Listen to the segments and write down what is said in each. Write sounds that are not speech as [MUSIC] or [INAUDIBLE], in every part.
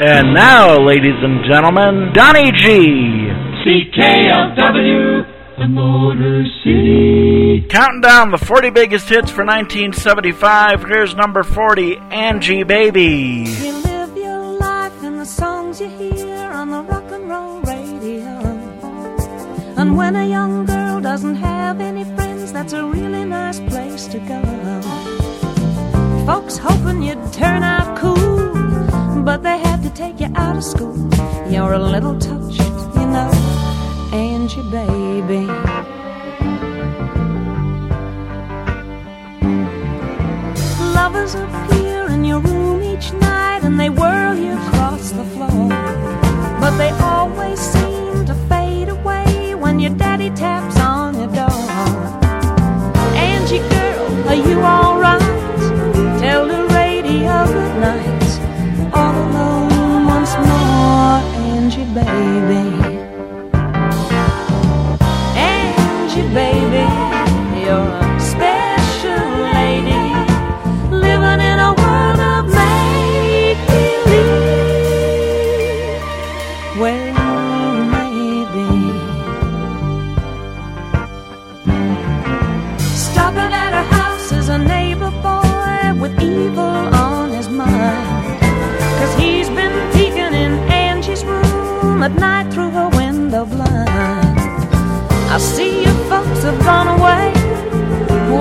And now, ladies and gentlemen, Donny G. CKLW, the Motor City. Counting down the 40 biggest hits for 1975. Here's number 40, Angie Baby. You live your life in the songs you hear on the rock and roll radio. And when a young girl doesn't have any friends, that's a really nice place to go. Folks hoping you'd turn out cool, but they had to take you out of school. You're a little touched, you know, Angie baby. Lovers appear in your room each night and they whirl you across the floor. But they always Angie baby, you're a special lady living in a world of make believe. Well, maybe. Stopping at her house is a neighbor boy with evil on his mind. Cause he's been peeking in Angie's room at night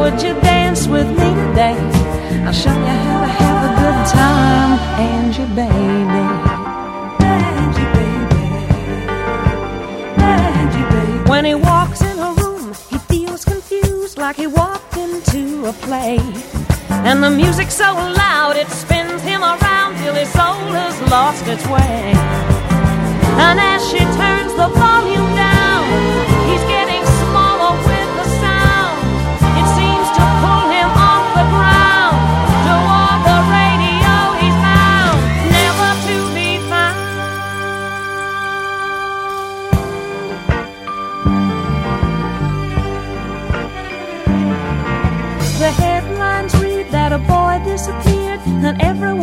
Would you dance with me today? I'll show you how to have a good time, Angie baby. Angie baby. Angie baby. When he walks in her room, he feels confused like he walked into a play. And the music's so loud it spins him around till his soul has lost its way. And as she turns the volume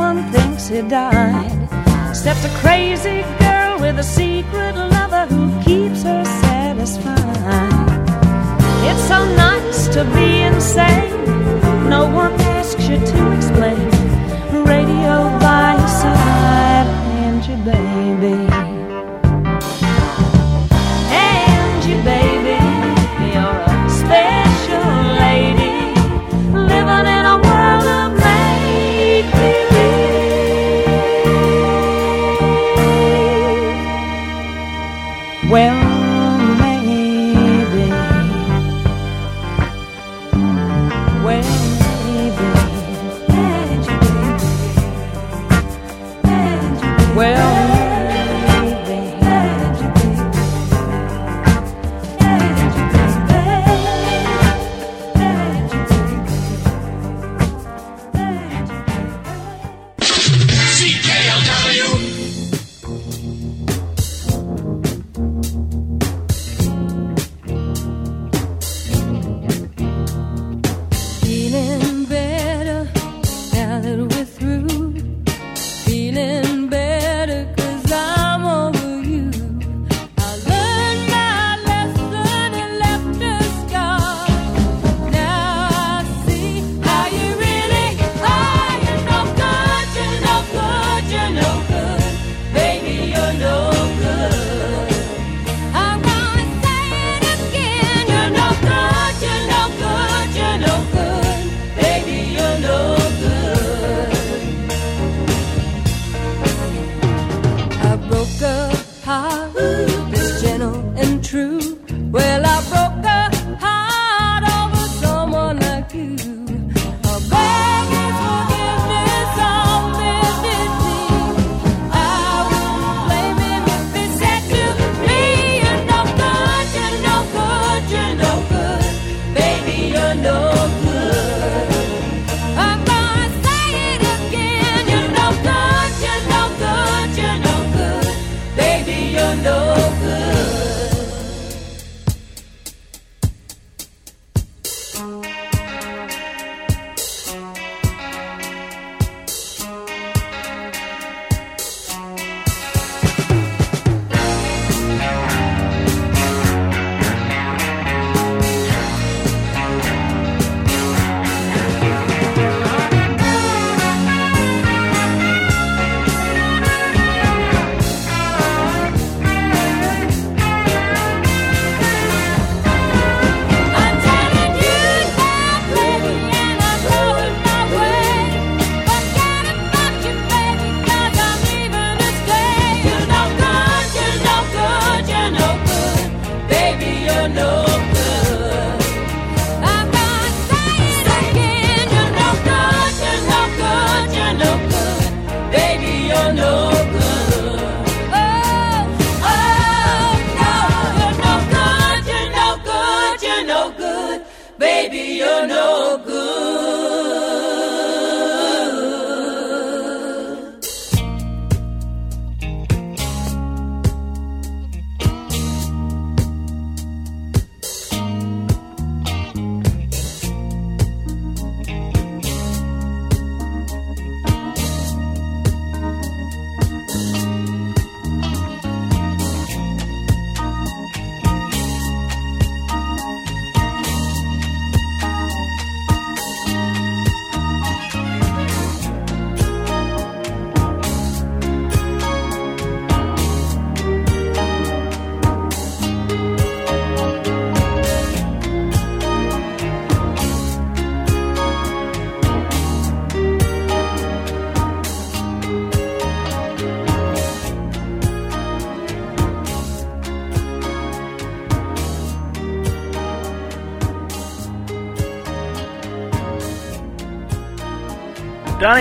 everyone thinks he died. Except a crazy girl with a secret lover who keeps her satisfied. It's so nice to be insane. No one asks you to explain.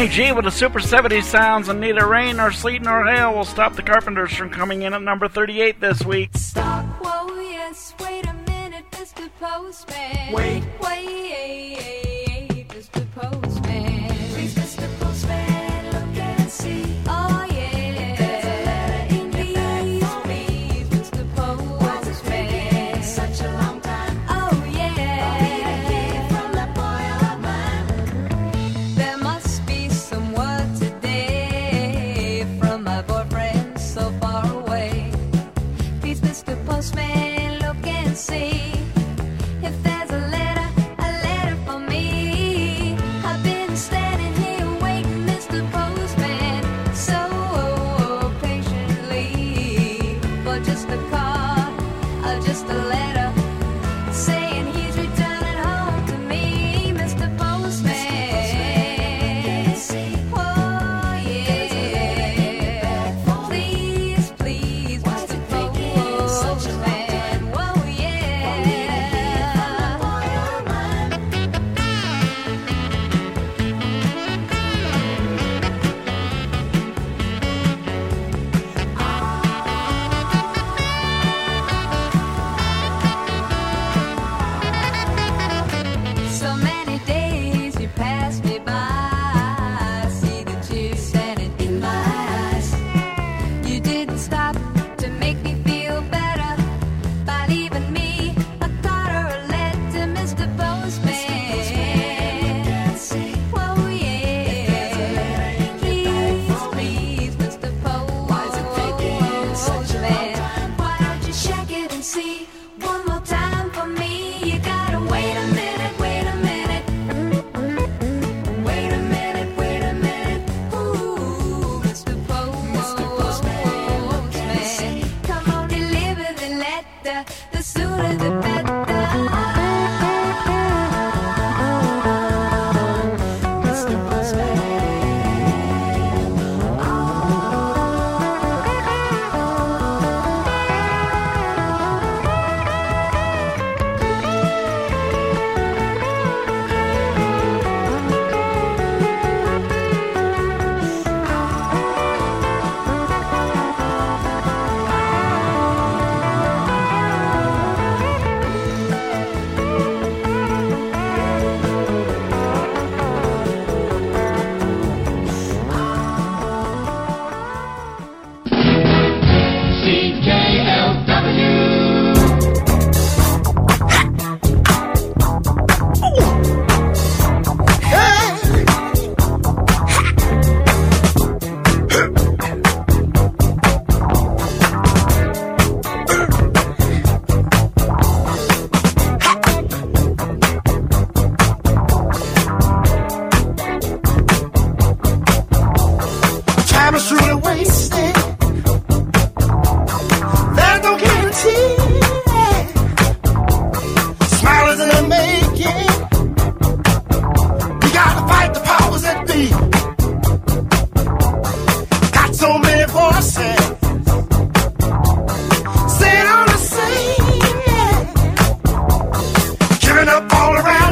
G with the Super 70 sounds, and neither rain nor sleet nor hail will stop the Carpenters from coming in at number 38 this week. up all around.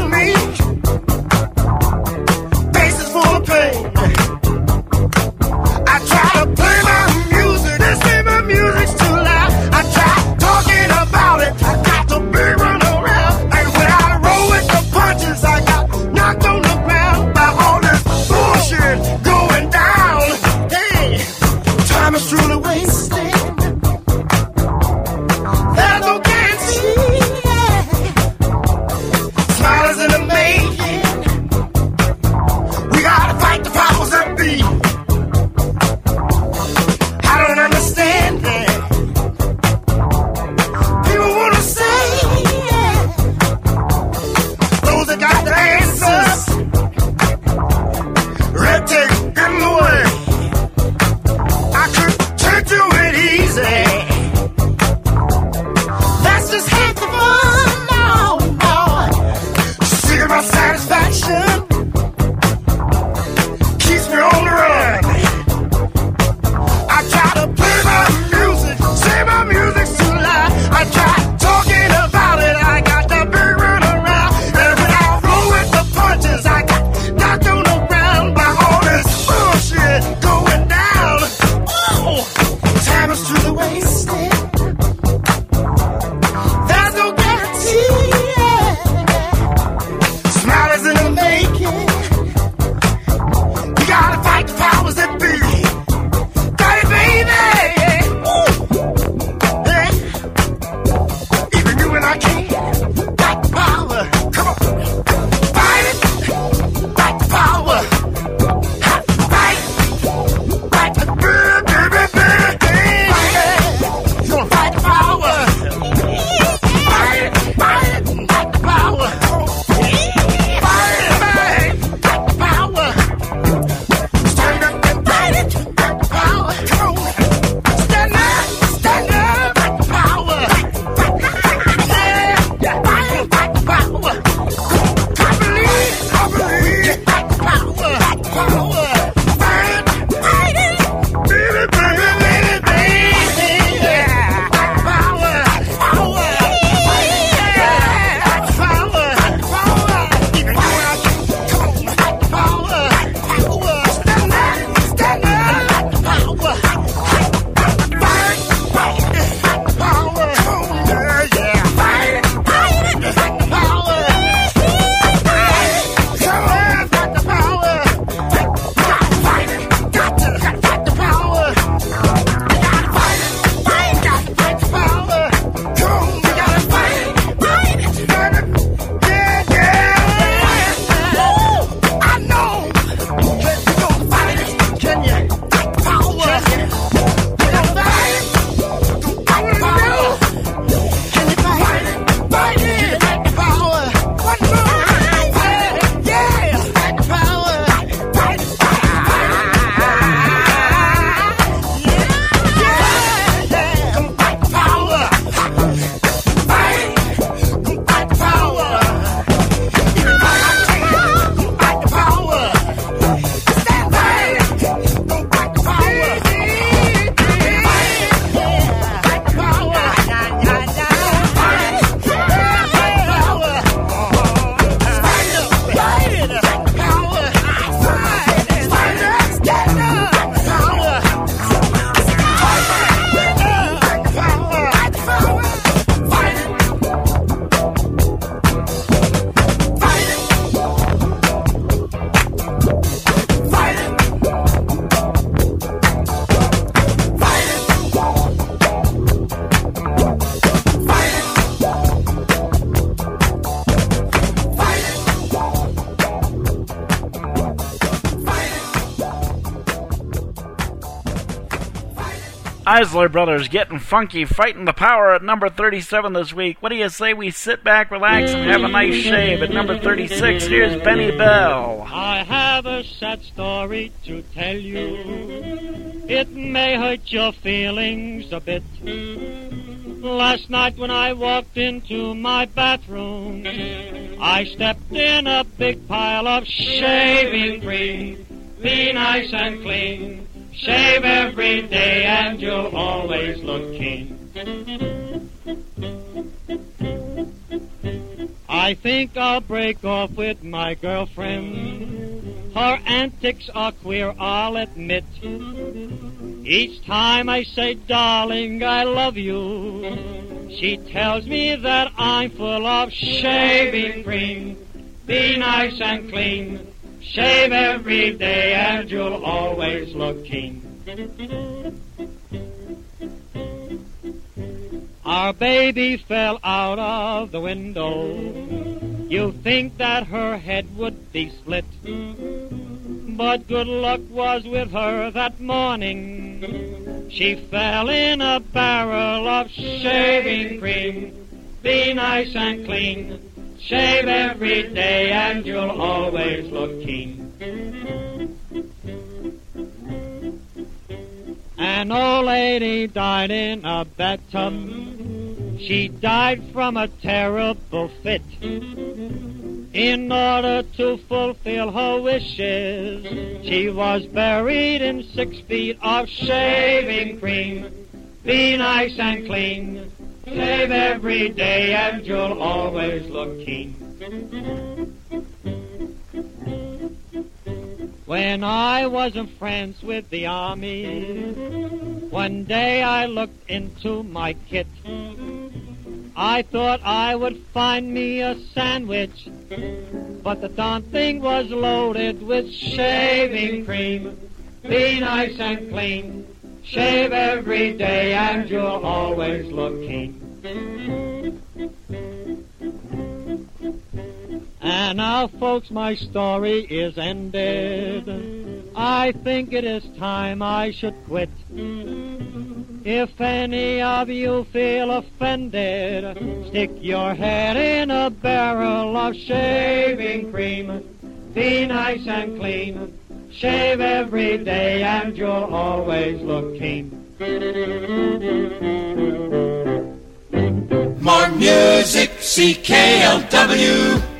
Isley Brothers getting funky, fighting the power at number 37 this week. What do you say we sit back, relax, and have a nice shave? At number 36, here's Benny Bell. I have a sad story to tell you. It may hurt your feelings a bit. Last night when I walked into my bathroom, I stepped in a big pile of shaving cream. Be nice and clean. Shave every day and you'll always look keen. I think I'll break off with my girlfriend. Her antics are queer, I'll admit. Each time I say, darling, I love you, she tells me that I'm full of shaving cream. Be nice and clean. Shave every day you'll always look keen. Our baby fell out of the window. You think that her head would be split. But good luck was with her that morning. She fell in a barrel of shaving cream. Be nice and clean. Shave every day and you'll always look keen. An old lady died in a bathtub. She died from a terrible fit. In order to fulfill her wishes, she was buried in six feet of shaving cream. Be nice and clean. Shave every day and you'll always look keen. When I was in France with the army, one day I looked into my kit. I thought I would find me a sandwich, but the darn thing was loaded with shaving cream. Be nice and clean. Shave every day and you'll always look keen. And now, folks, my story is ended. I think it is time I should quit. If any of you feel offended, stick your head in a barrel of shaving cream. Be nice and clean. Shave every day and you'll always look keen. More music, CKLW.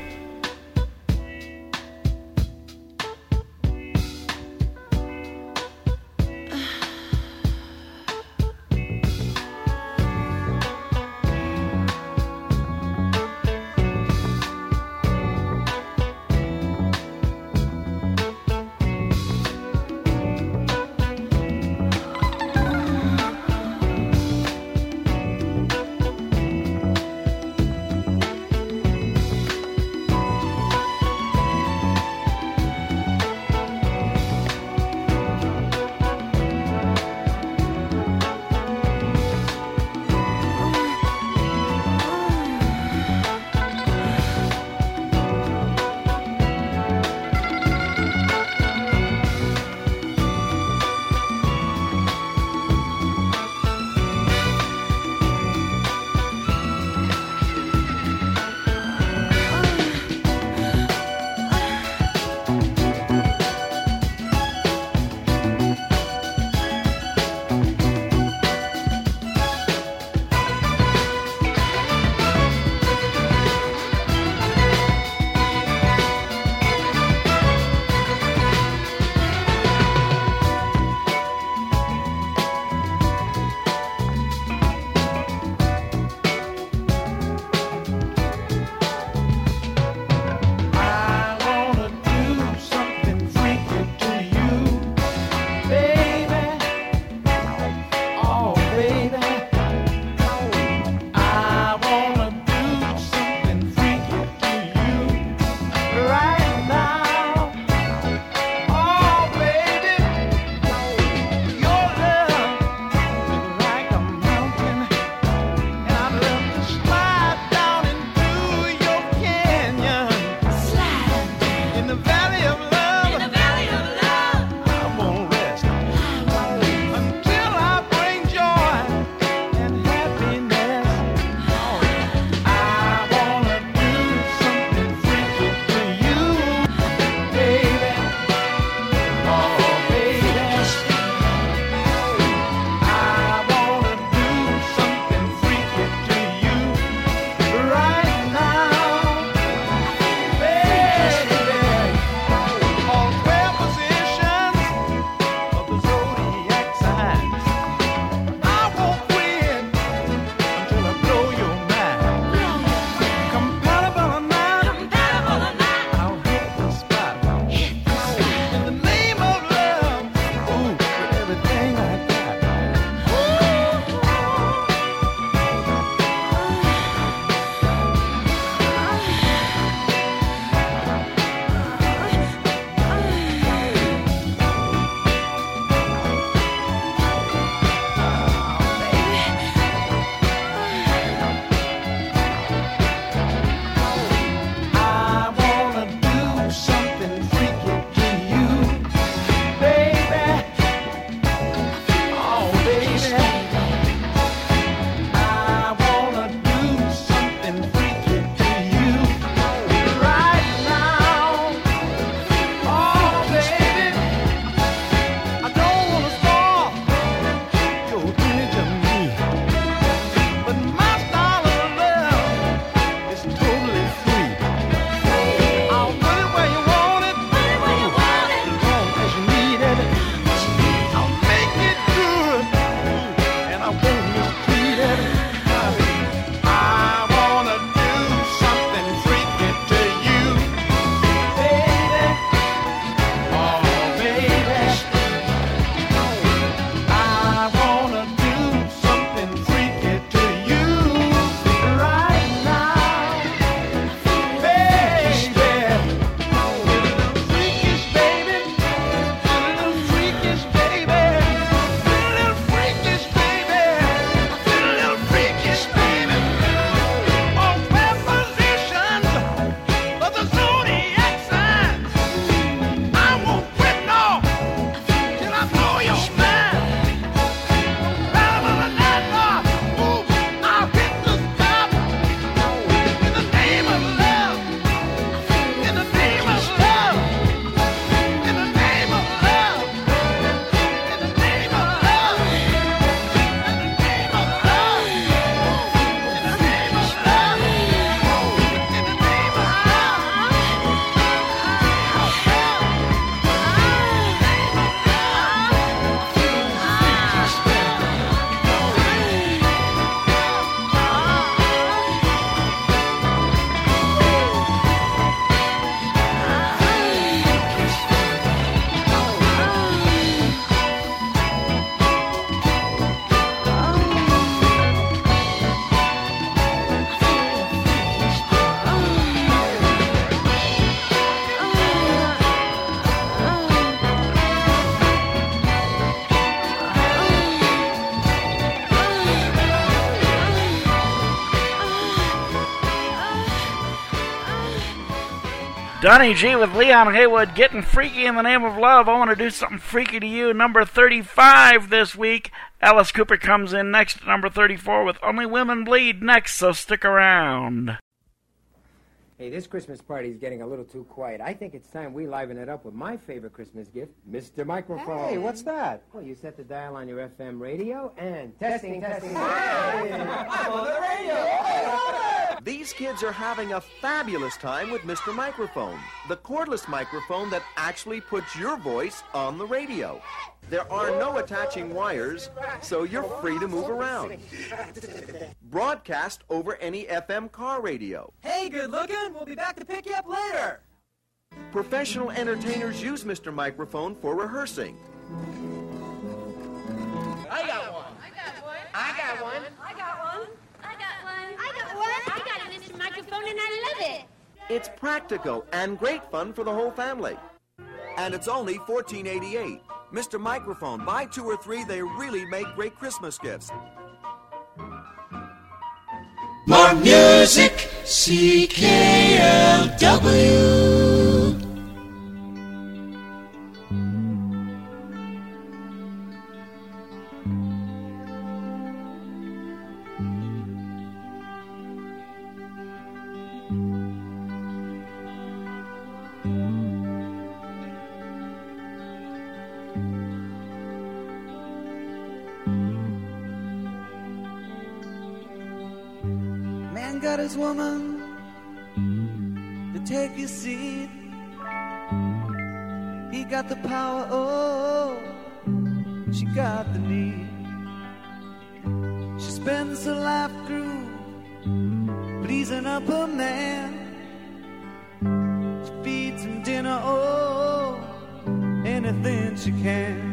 Donny G with Leon Haywood getting freaky in the name of love. I want to do something freaky to you. Number 35 this week. Alice Cooper comes in next number 34 with Only Women Bleed next, so stick around. Hey, this Christmas party is getting a little too quiet. I think it's time we liven it up with my favorite Christmas gift, Mr. Microphone. Hey, what's that? Well, you set the dial on your FM radio and testing, testing. [LAUGHS] These kids are having a fabulous time with Mr. Microphone, the cordless microphone that actually puts your voice on the radio. There are no attaching wires, so you're free to move around. Broadcast over any FM car radio. Hey, good looking. We'll be back to pick you up later. Professional entertainers use Mr. Microphone for rehearsing. I got one. I got one. I got one. I got one. I got one. I got one. I got a Mr. Microphone and I love it. It's practical and great fun for the whole family. And it's only $14.88. Mr. Microphone, buy two or three, they really make great Christmas gifts. More music, CKLW. Woman to take his seat. He got the power, oh, she got the need. She spends her life through pleasing up her man. She feeds him dinner, oh, anything she can.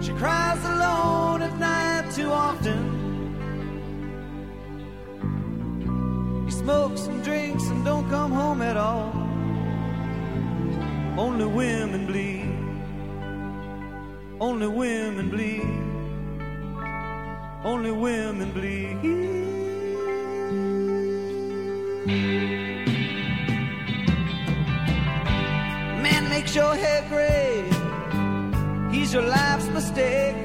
She cries alone at night too often. Smokes and drinks and don't come home at all. Only women bleed. Only women bleed. Only women bleed. Man makes your hair gray. He's your life's mistake.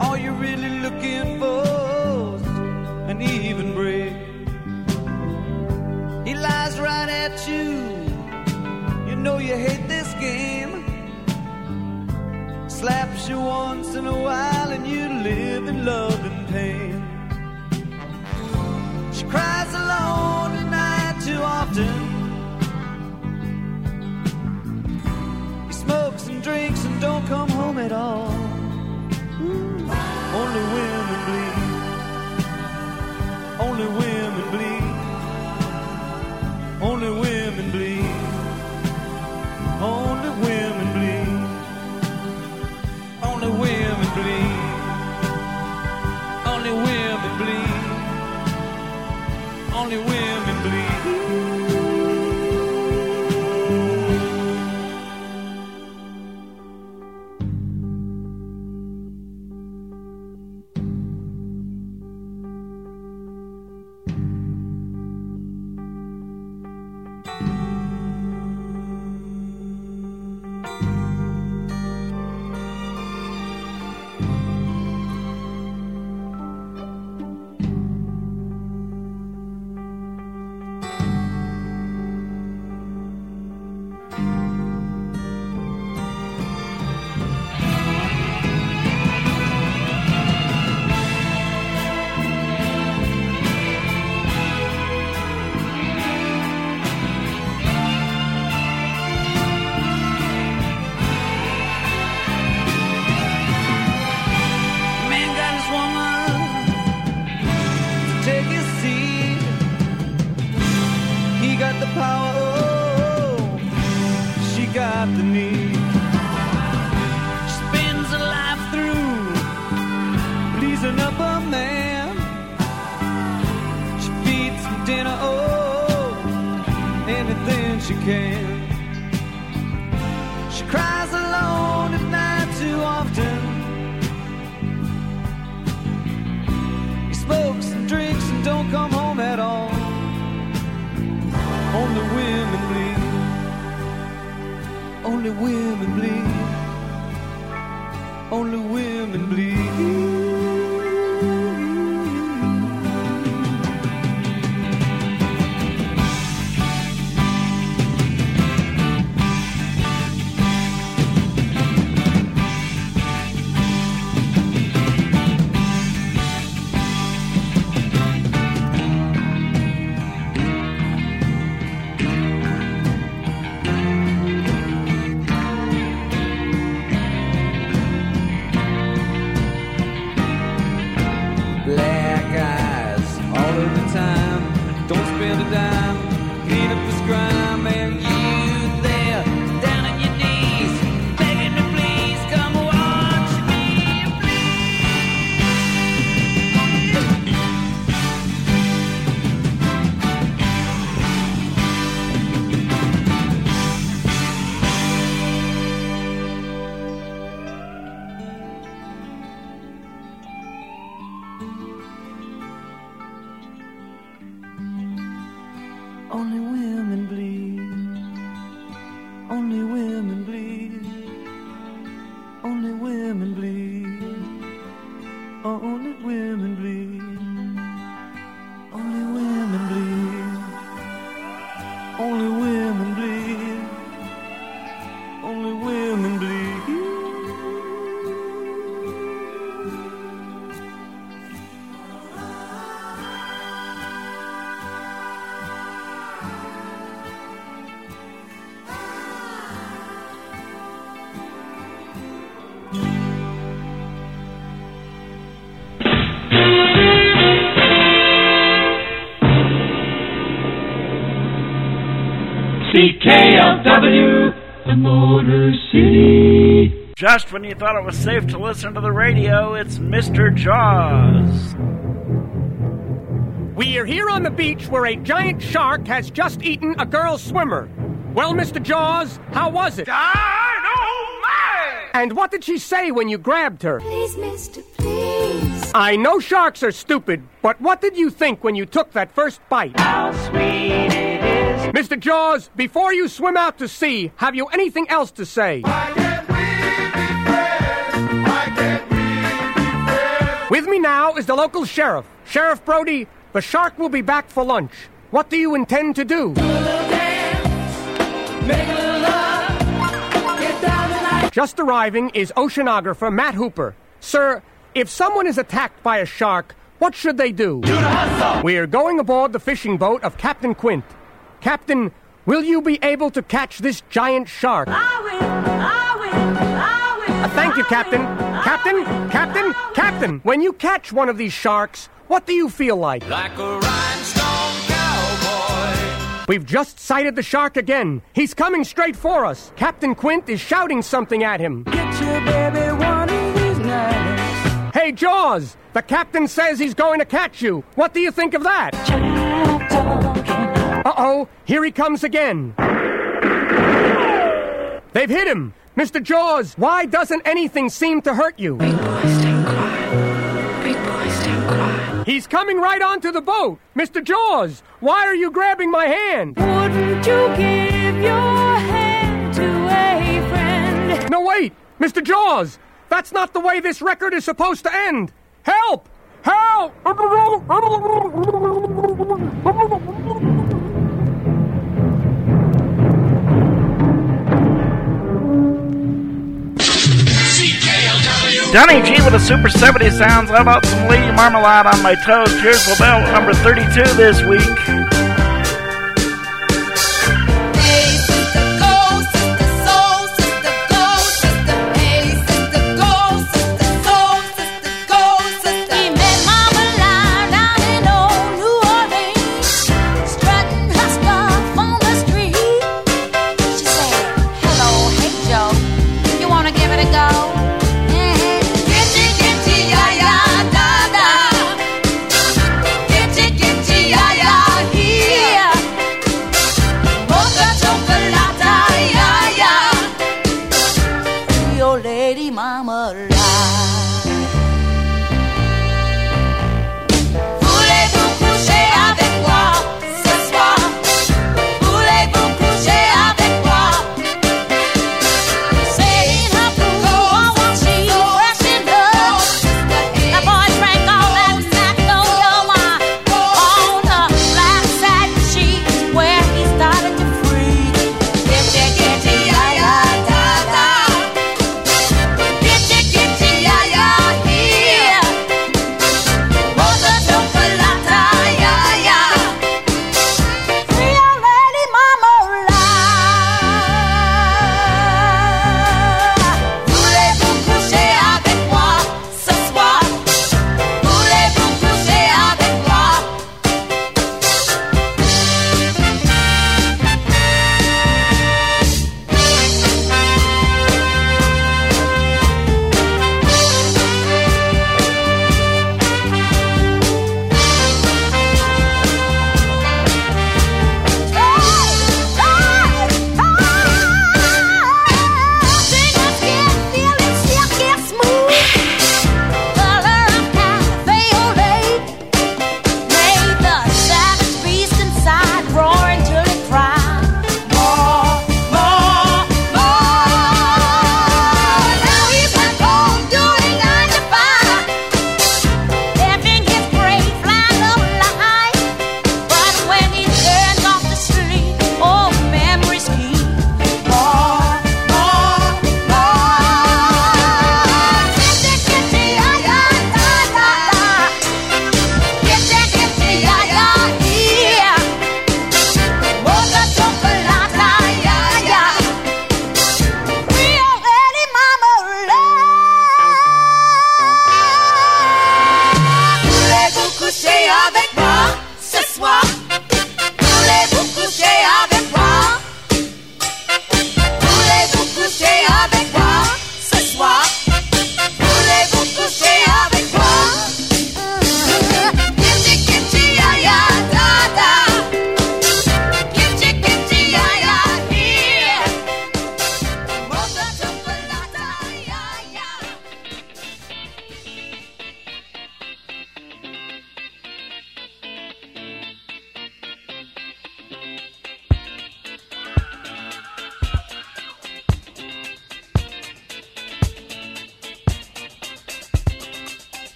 All you're really looking for You hate this game. Slaps you once in a while and you live in love Just when you thought it was safe to listen to the radio, it's Mr. Jaws. We are here on the beach where a giant shark has just eaten a girl swimmer. Well, Mr. Jaws, how was it? And what did she say when you grabbed her? Please, mister, please. I know sharks are stupid, but what did you think when you took that first bite? How sweet it is. Mr. Jaws, before you swim out to sea, have you anything else to say? With me now is the local sheriff. Sheriff Brody, the shark will be back for lunch. What do you intend to do? Just arriving is oceanographer Matt Hooper. Sir, if someone is attacked by a shark, what should they do? We're going aboard the fishing boat of Captain Quint. Captain, will you be able to catch this giant shark? Uh, thank you, Captain. Captain, Captain, Captain. When you catch one of these sharks, what do you feel like? Like a rhinestone cowboy. We've just sighted the shark again. He's coming straight for us. Captain Quint is shouting something at him. Get your baby one of these nights. Hey, Jaws! The captain says he's going to catch you. What do you think of that? Uh oh, here he comes again. They've hit him. Mr. Jaws, why doesn't anything seem to hurt you? Big boys don't cry. Big boys don't cry. He's coming right onto the boat. Mr. Jaws, why are you grabbing my hand? Wouldn't you give your hand to a friend? No, wait! Mr. Jaws! That's not the way this record is supposed to end! Help! Help! Donny G with a Super 70 sounds. How about some Lady Marmalade on my toes? Here's LaBelle number 32 this week.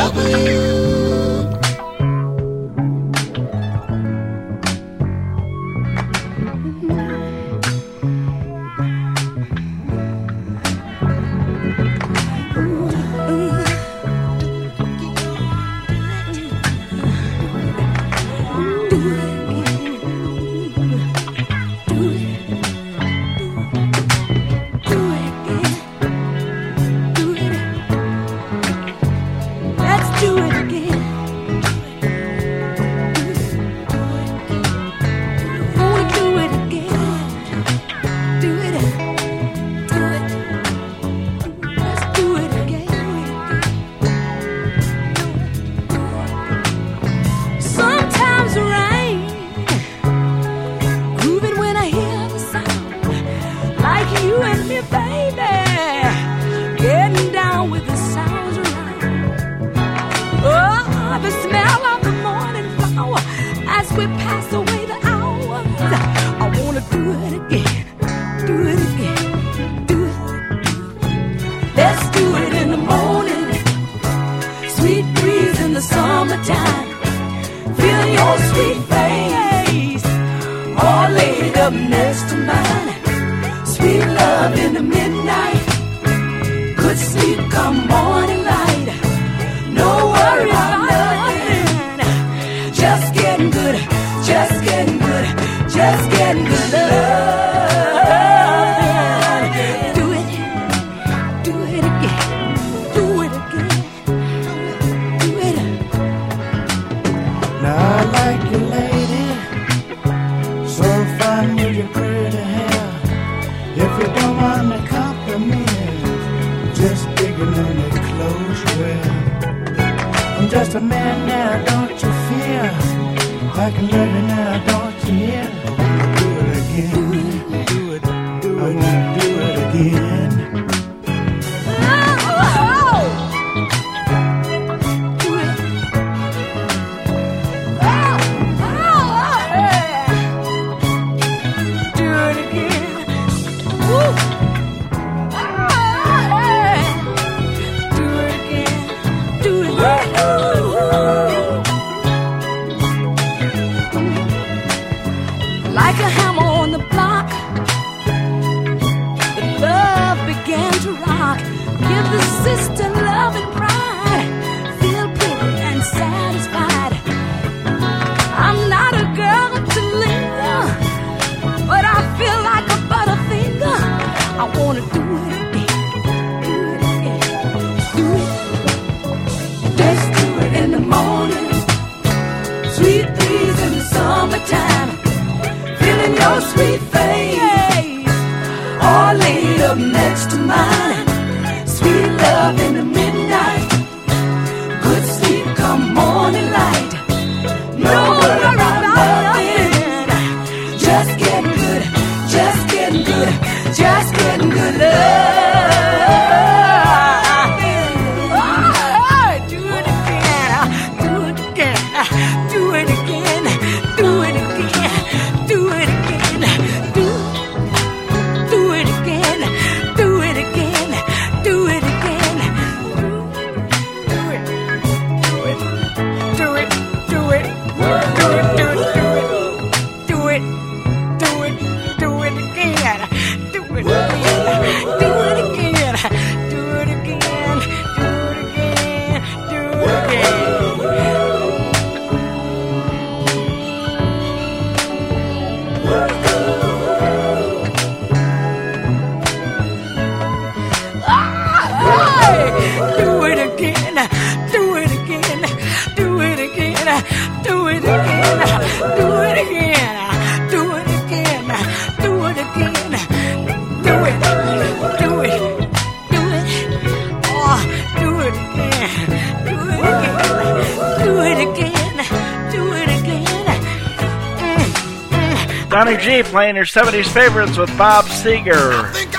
W. began to rock. Give the sister love and pride. Feel pretty and satisfied. I'm not a girl to linger, but I feel like a butterfinger. I wanna do it again, do it do it. Let's do it in the morning. Sweet breeze in the summertime. Feeling your sweet. Your 70s Favorites with Bob Seger.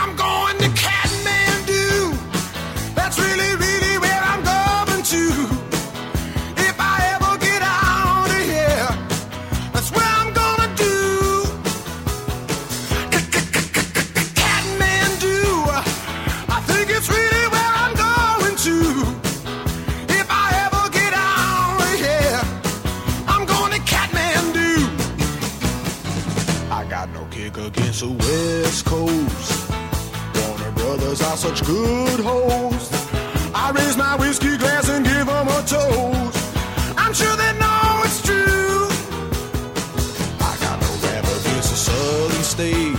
Southern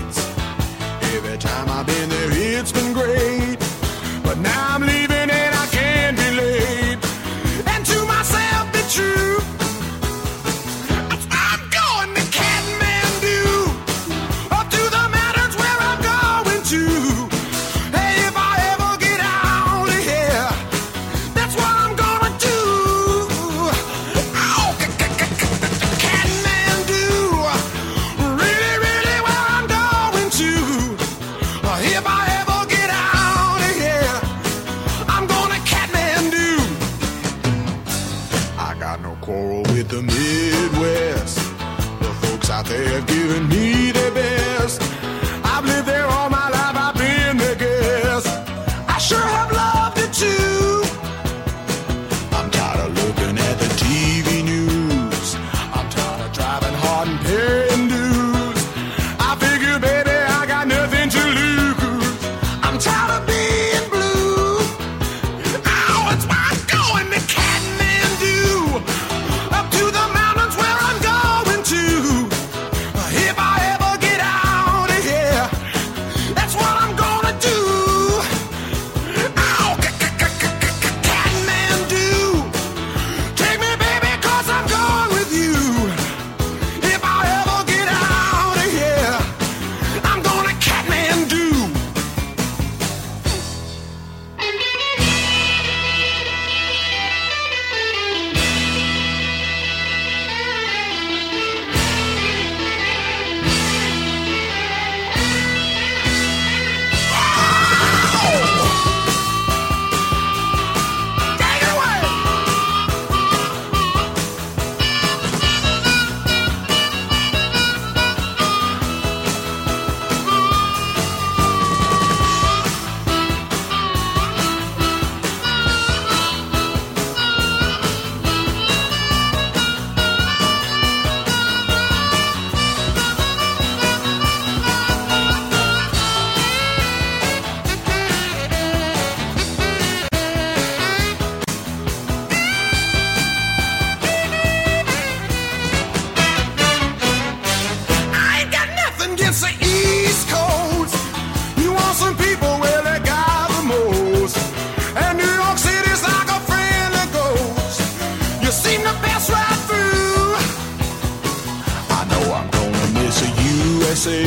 USA.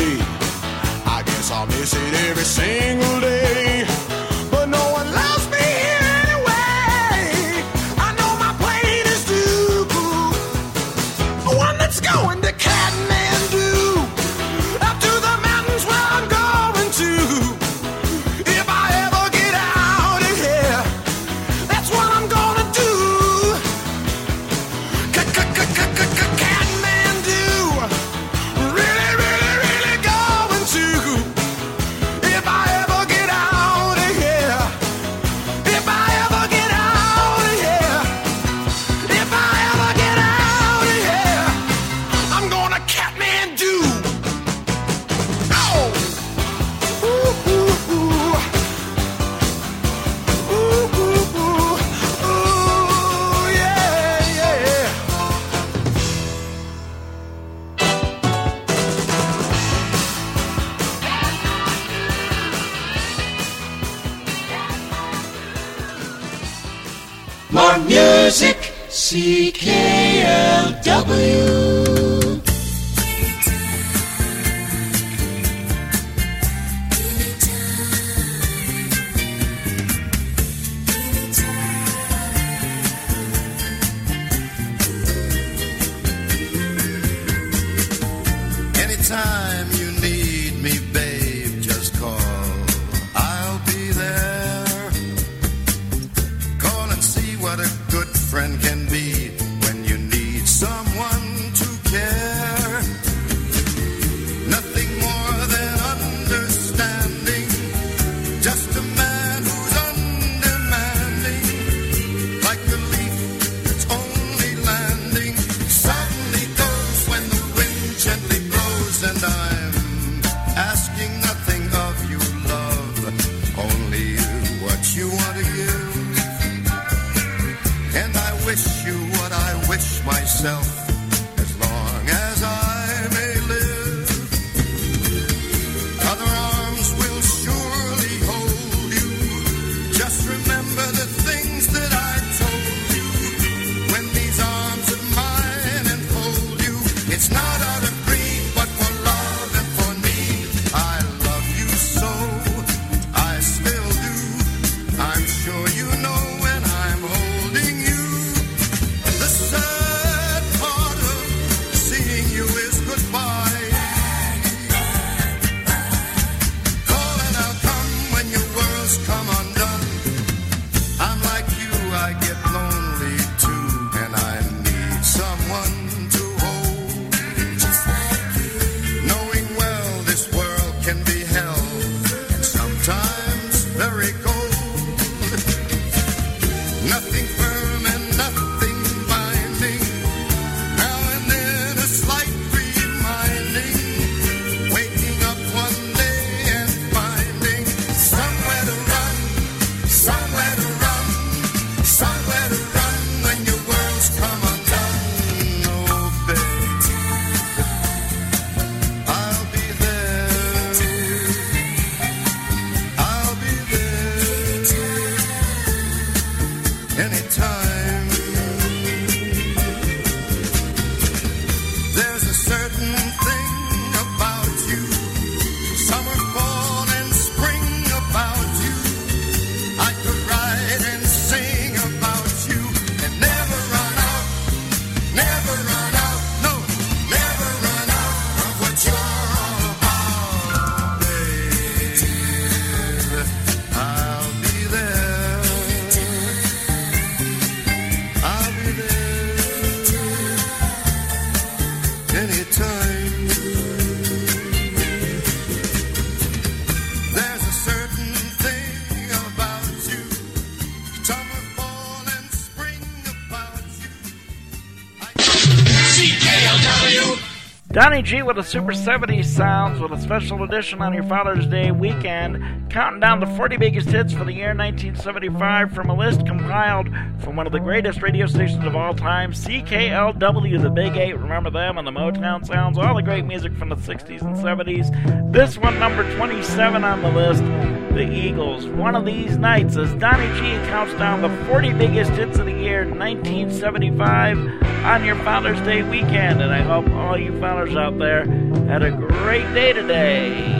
I guess I'll miss it every single Donny G with a Super 70s Sounds with a special edition on your Father's Day weekend, counting down the 40 biggest hits for the year 1975 from a list compiled from one of the greatest radio stations of all time, CKLW, the Big Eight. Remember them and the Motown Sounds, all the great music from the 60s and 70s. This one, number 27 on the list, the Eagles. One of these nights, as Donny G counts down the 40 biggest hits of the year 1975 on your Father's Day weekend, and I hope all you fellas out there. Had a great day today.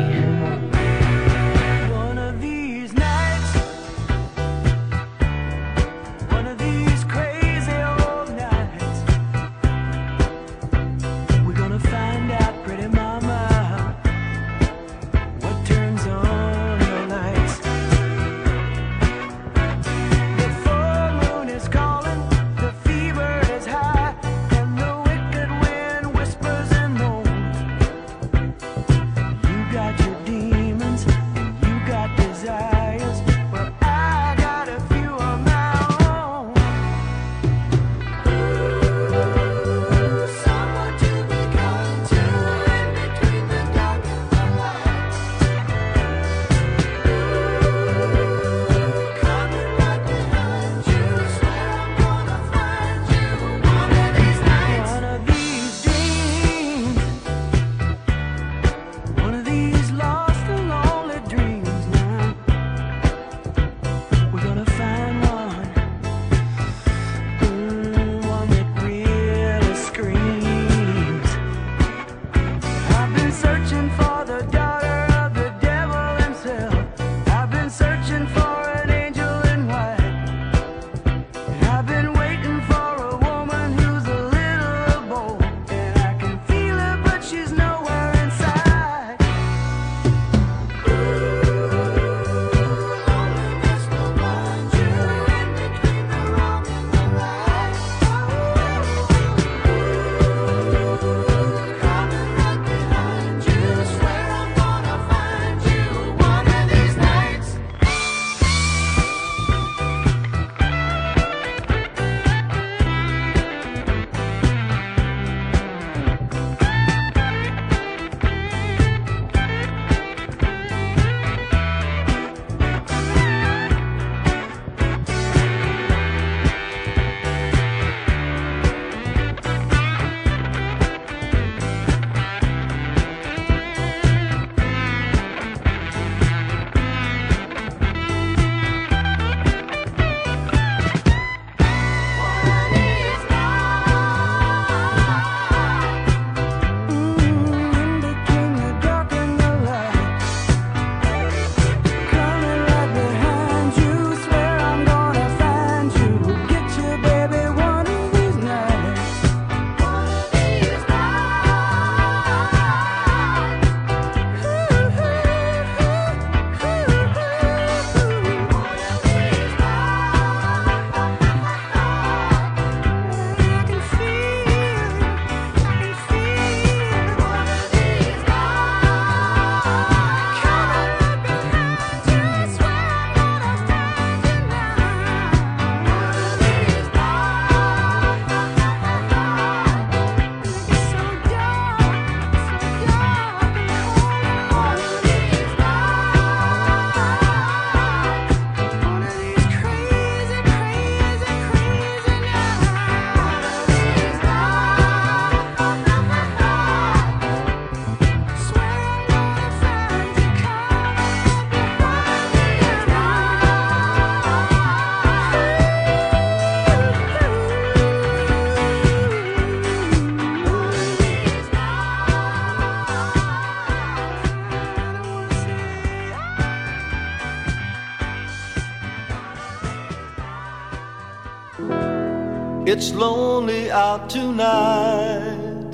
Tonight,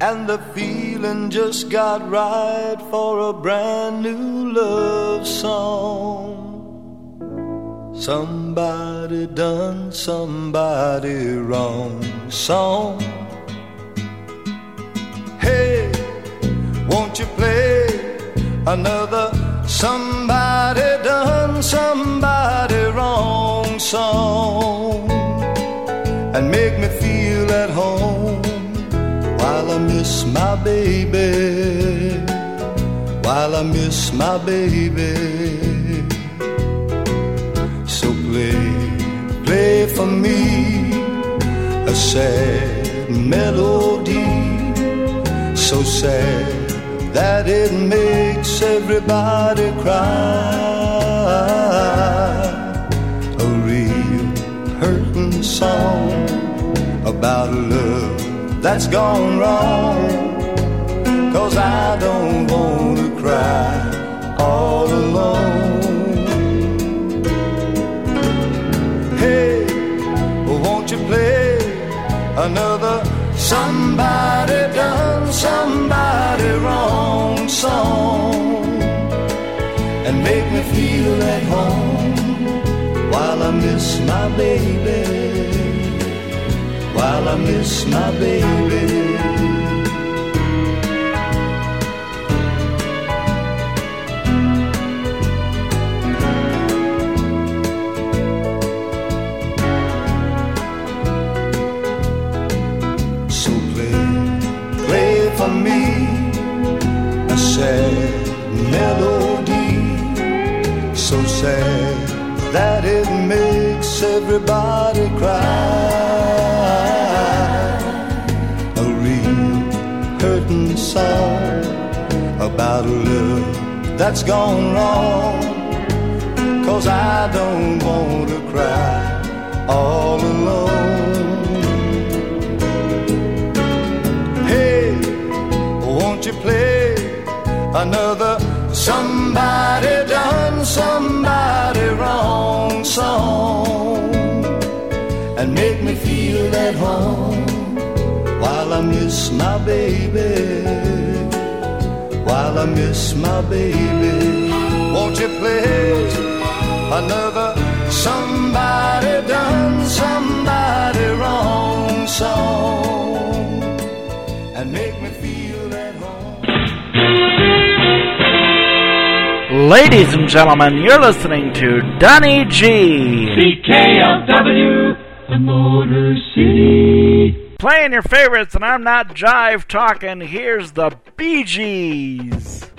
and the feeling just got right for a brand new love song. Somebody done somebody wrong song. Hey, won't you play another somebody done somebody wrong song and make me feel at home while I miss my baby. While I miss my baby. So play play for me a sad melody. So sad that it makes everybody cry. A real hurting song about a love that's gone wrong. Cause I don't want to cry all alone. Hey, won't you play another somebody done somebody wrong song and make me feel at home while I miss my baby while I miss my baby that's gone wrong. Cause I don't want to cry all alone. Hey, won't you play another somebody done somebody wrong song and make me feel at home while I miss my baby while I miss my baby won't you play another somebody done somebody wrong song and make me feel at home Ladies and gentlemen, you're listening to Donny G. CKLW, the Motor City. Playing your favorites, and I'm not jive talking. Here's the Bee Gees.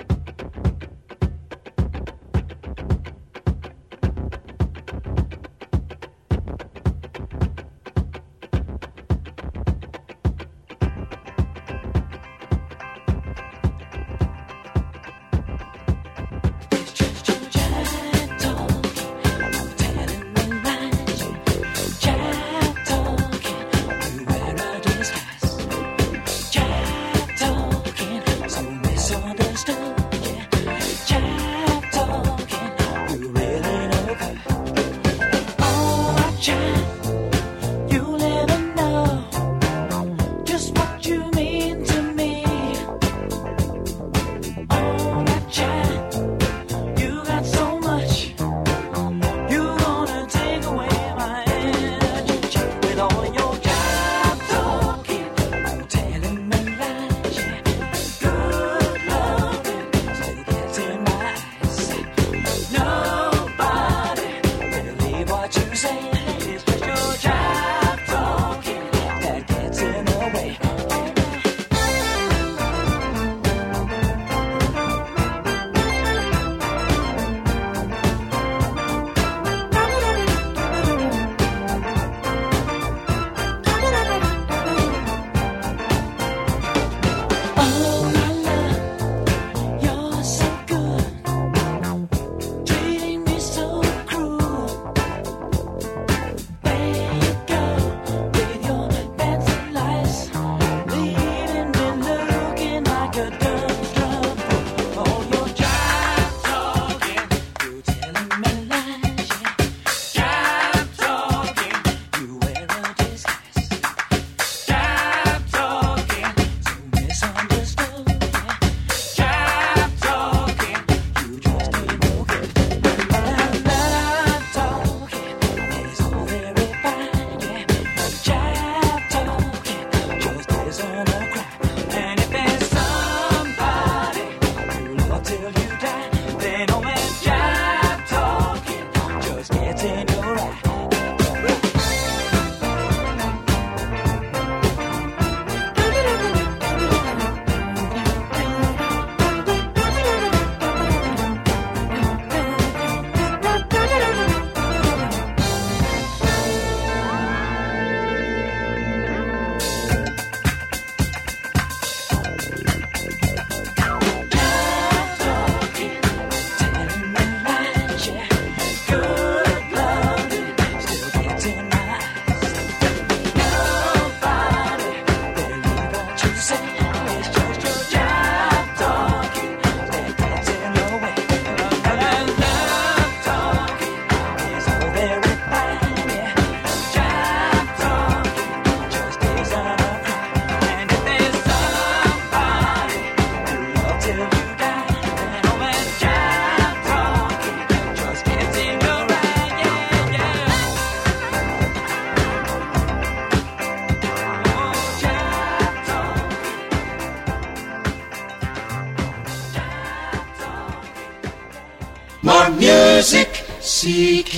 CKLW.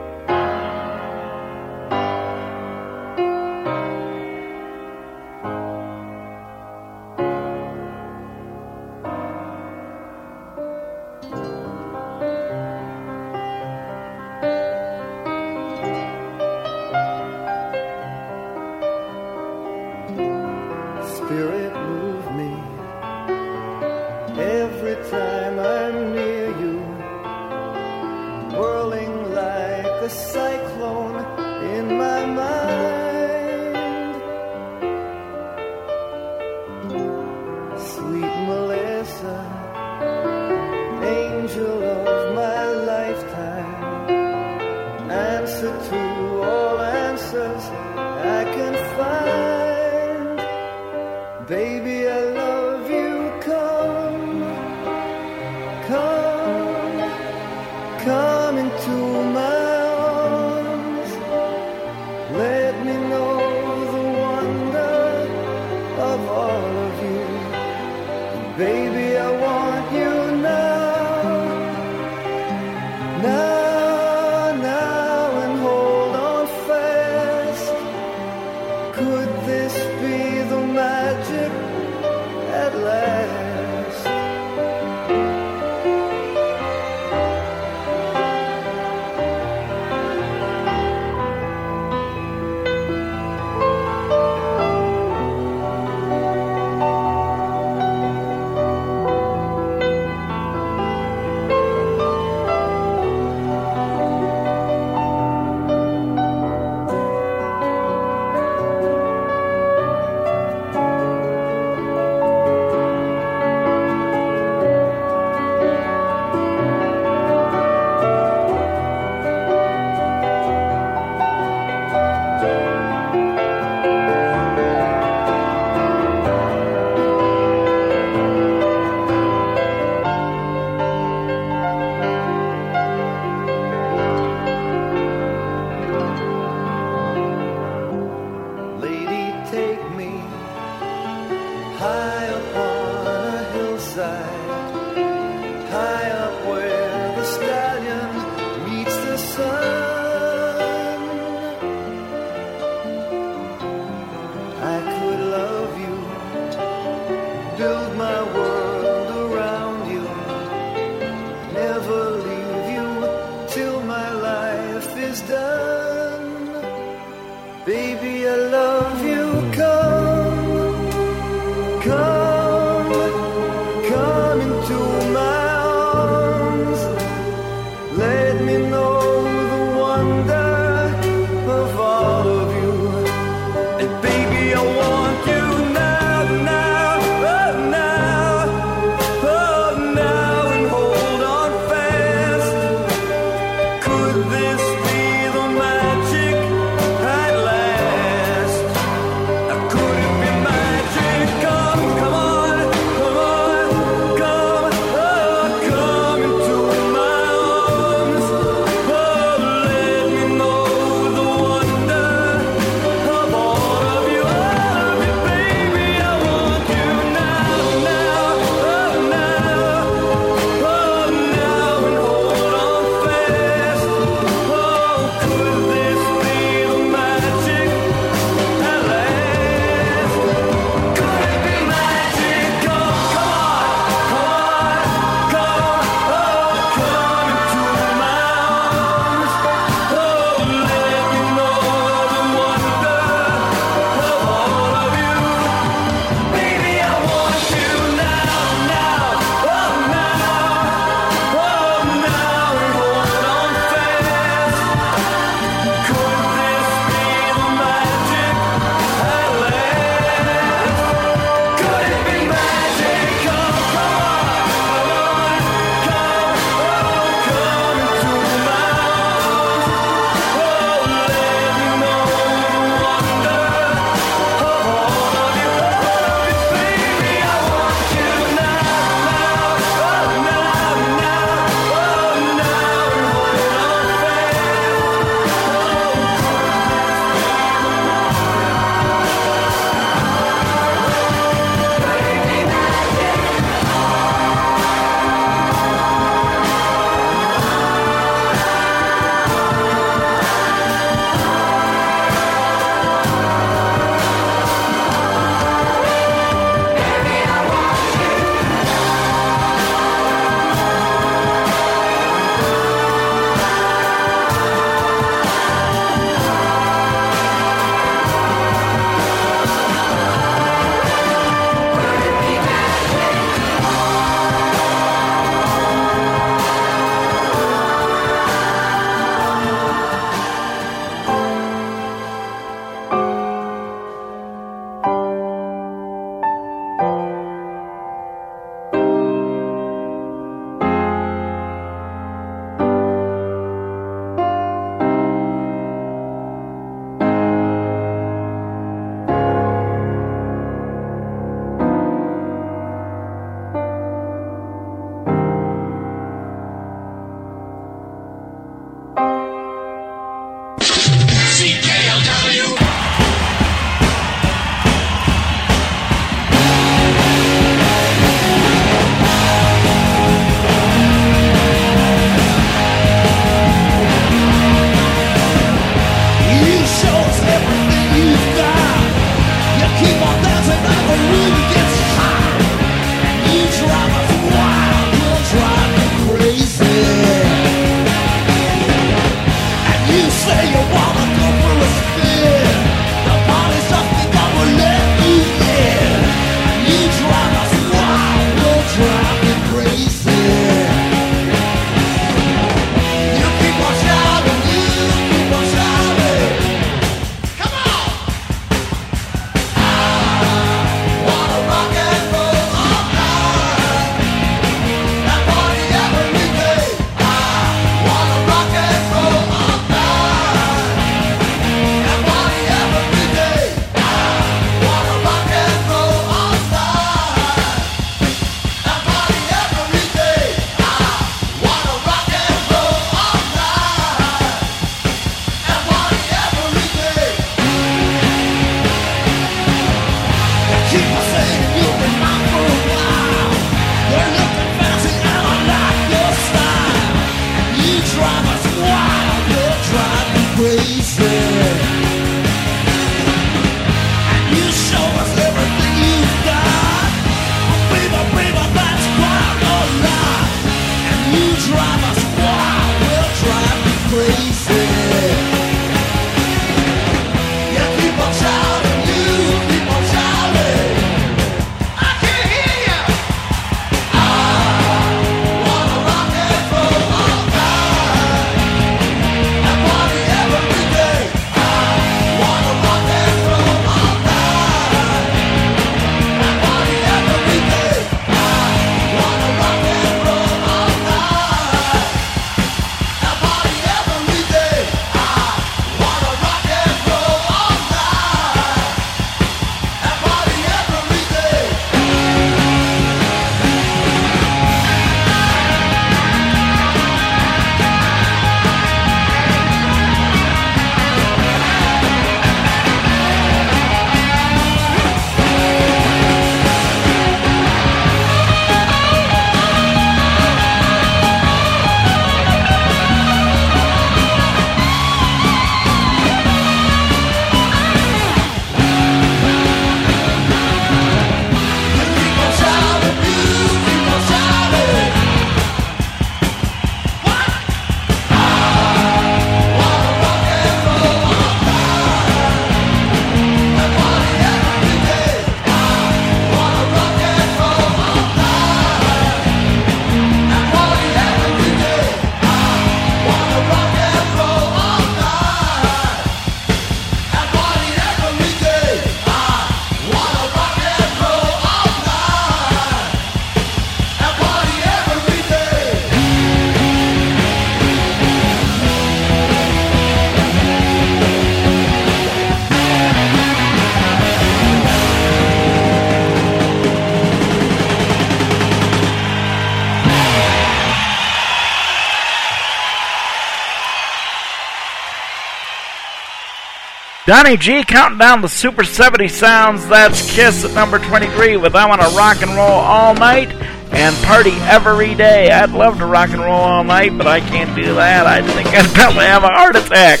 Donny G counting down the Super 70 sounds. That's Kiss at number 23 with I Want to Rock and Roll All Night and Party Every Day. I'd love to rock and roll all night, but I can't do that. I think I'd probably have a heart attack.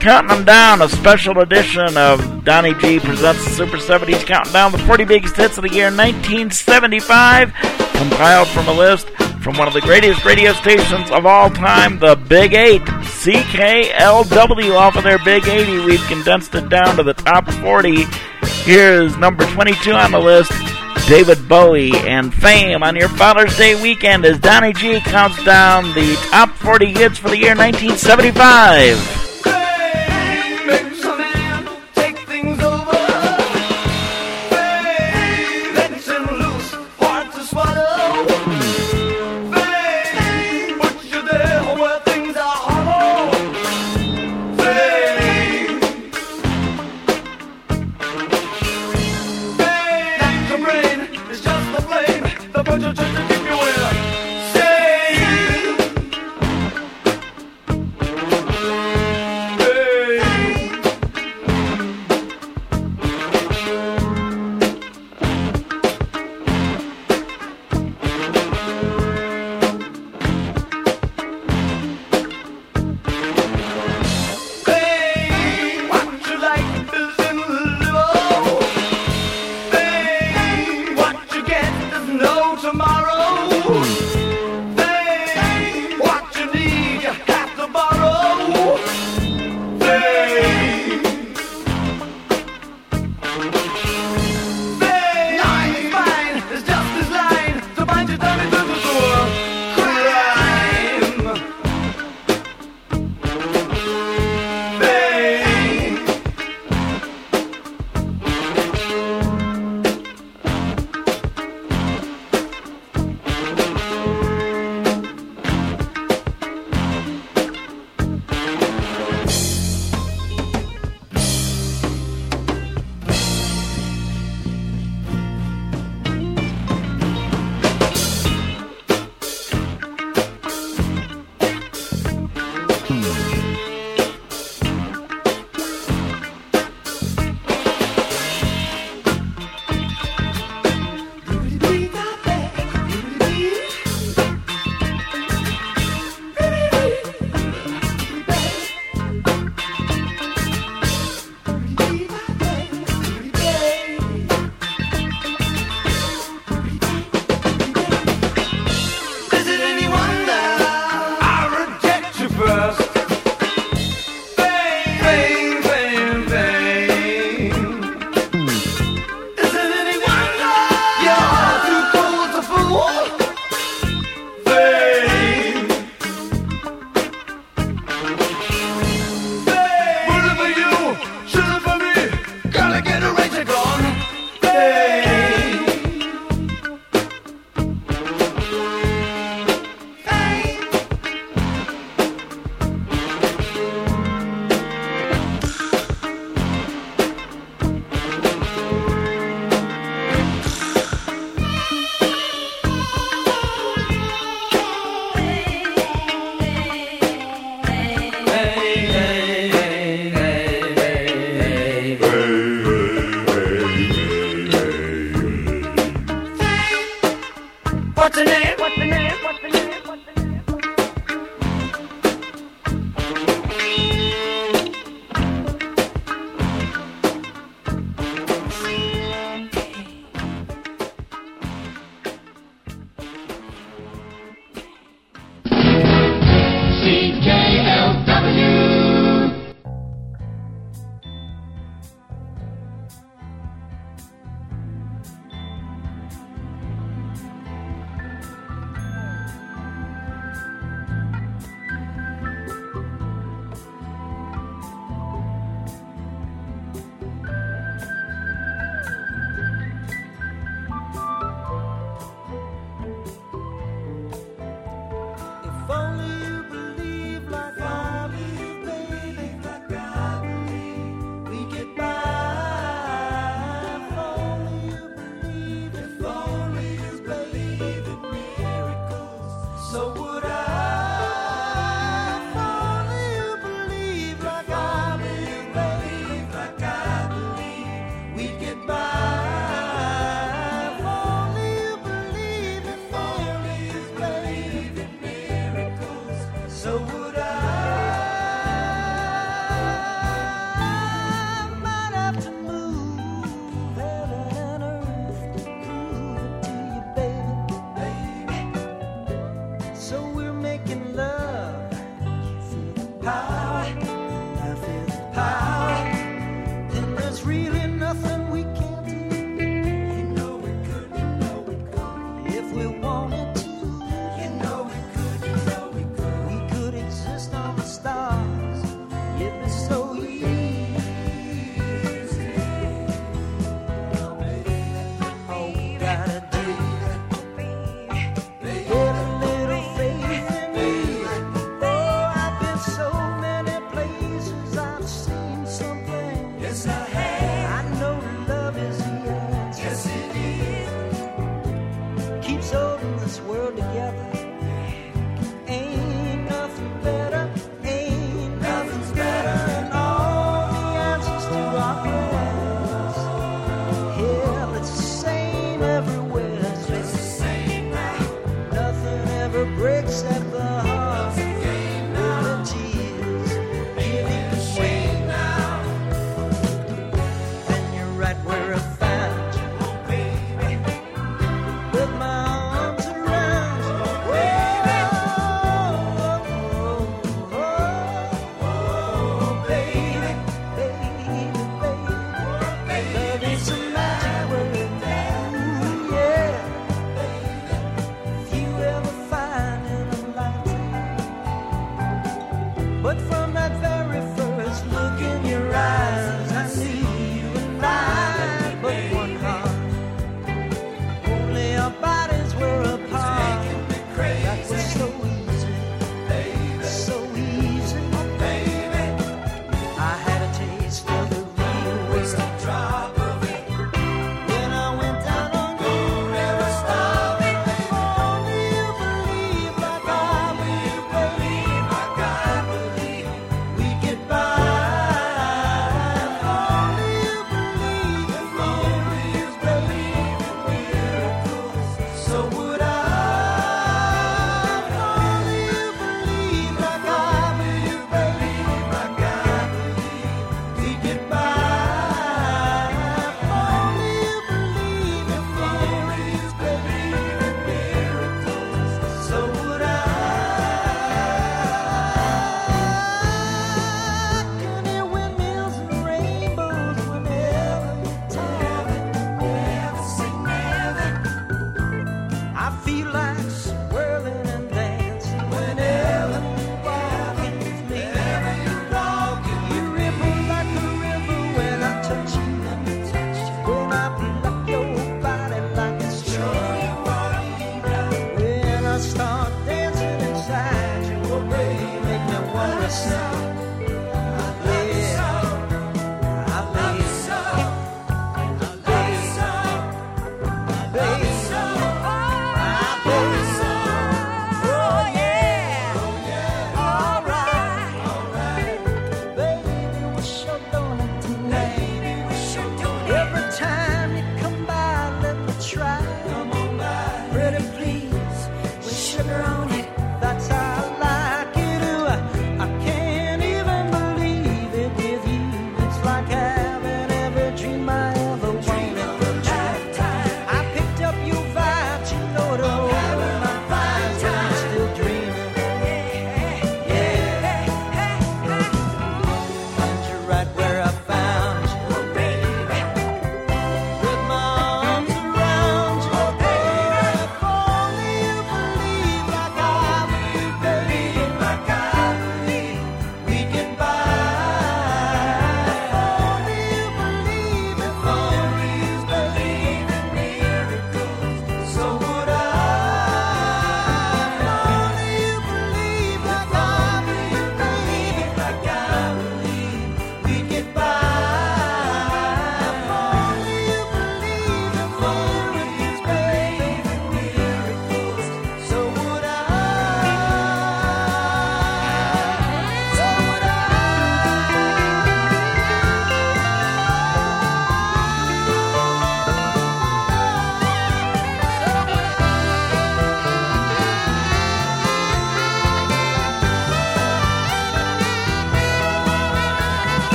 Counting them down, a special edition of Donny G presents the Super 70s, counting down the 40 biggest hits of the year 1975, compiled from a list from one of the greatest radio stations of all time, the Big 8, CKLW off of their Big 80. We've condensed it down to the top 40. Here's number 22 on the list, David Bowie and Fame on your Father's Day weekend as Donny G counts down the top 40 hits for the year 1975.